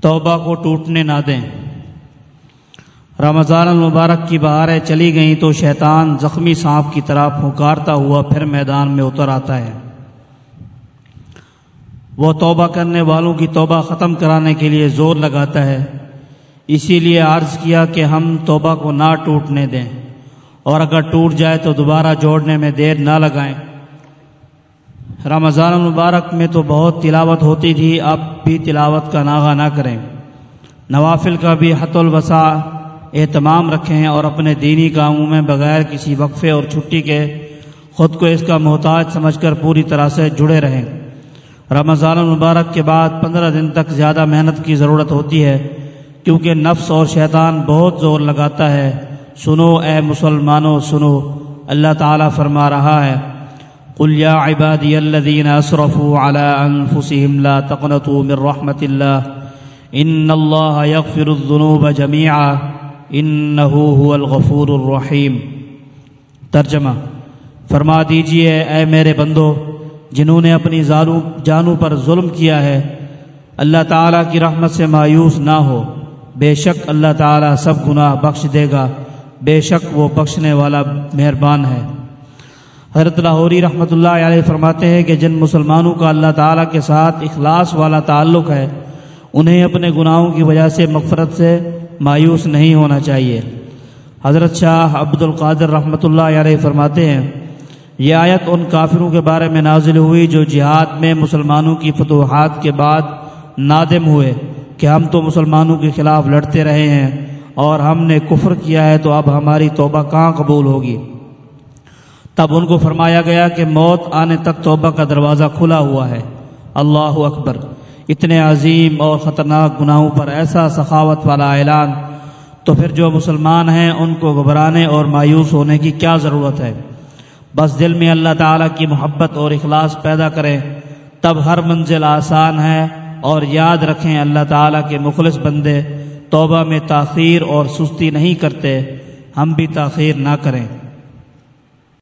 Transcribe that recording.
توبہ کو ٹوٹنے نہ دیں۔ رمضان المبارک کی بہاریں چلی گئیں تو شیطان زخمی سانپ کی طرح پھنکارتا ہوا پھر میدان میں اتر آتا ہے۔ وہ توبہ کرنے والوں کی توبہ ختم کرانے کے لیے زور لگاتا ہے۔ اسی لیے عرض کیا کہ ہم توبہ کو نہ ٹوٹنے دیں۔ اور اگر ٹوٹ جائے تو دوبارہ جوڑنے میں دیر نہ لگائیں۔ رمضان المبارک میں تو بہت تلاوت ہوتی تھی، اب بھی تلاوت کا ناغہ نہ کریں۔ نوافل کا بھی حت الوسع اہتمام رکھیں اور اپنے دینی کاموں میں بغیر کسی وقفے اور چھٹی کے خود کو اس کا محتاج سمجھ کر پوری طرح سے جڑے رہیں۔ رمضان المبارک کے بعد پندرہ دن تک زیادہ محنت کی ضرورت ہوتی ہے، کیونکہ نفس اور شیطان بہت زور لگاتا ہے۔ سنو اے مسلمانوں، سنو۔ اللہ تعالیٰ فرما رہا ہے۔ قل يا عبادي الذين اسرفوا على انفسهم لا تقنطوا من رحمه الله ان الله يغفر الذنوب جميعا انه هو الغفور الرحيم ترجمہ فرما دیجیے اے میرے بندو جنہوں نے اپنی جانوں پر ظلم کیا ہے اللہ تعالیٰ کی رحمت سے مایوس نہ ہو بے شک اللہ تعالیٰ سب گناہ بخش دے گا بے شک وہ بخشنے والا مہربان ہے حضرت لاہوری رحمۃ اللہ علیہ فرماتے ہیں کہ جن مسلمانوں کا اللہ تعالیٰ کے ساتھ اخلاص والا تعلق ہے، انہیں اپنے گناہوں کی وجہ سے مغفرت سے مایوس نہیں ہونا چاہیے۔ حضرت شاہ عبد القادر رحمۃ اللہ علیہ فرماتے ہیں، یہ آیت ان کافروں کے بارے میں نازل ہوئی جو جہاد میں مسلمانوں کی فتوحات کے بعد نادم ہوئے کہ ہم تو مسلمانوں کے خلاف لڑتے رہے ہیں اور ہم نے کفر کیا ہے تو اب ہماری توبہ کہاں قبول ہوگی؟ تب ان کو فرمایا گیا کہ موت آنے تک توبہ کا دروازہ کھلا ہوا ہے۔ اللہ اکبر۔ اتنے عظیم اور خطرناک گناہوں پر ایسا سخاوت والا اعلان۔ تو پھر جو مسلمان ہیں ان کو گھبرانے اور مایوس ہونے کی کیا ضرورت ہے؟ بس دل میں اللہ تعالیٰ کی محبت اور اخلاص پیدا کریں۔ تب ہر منزل آسان ہے اور یاد رکھیں اللہ تعالیٰ کے مخلص بندے۔ توبہ میں تاخیر اور سستی نہیں کرتے۔ ہم بھی تاخیر نہ کریں۔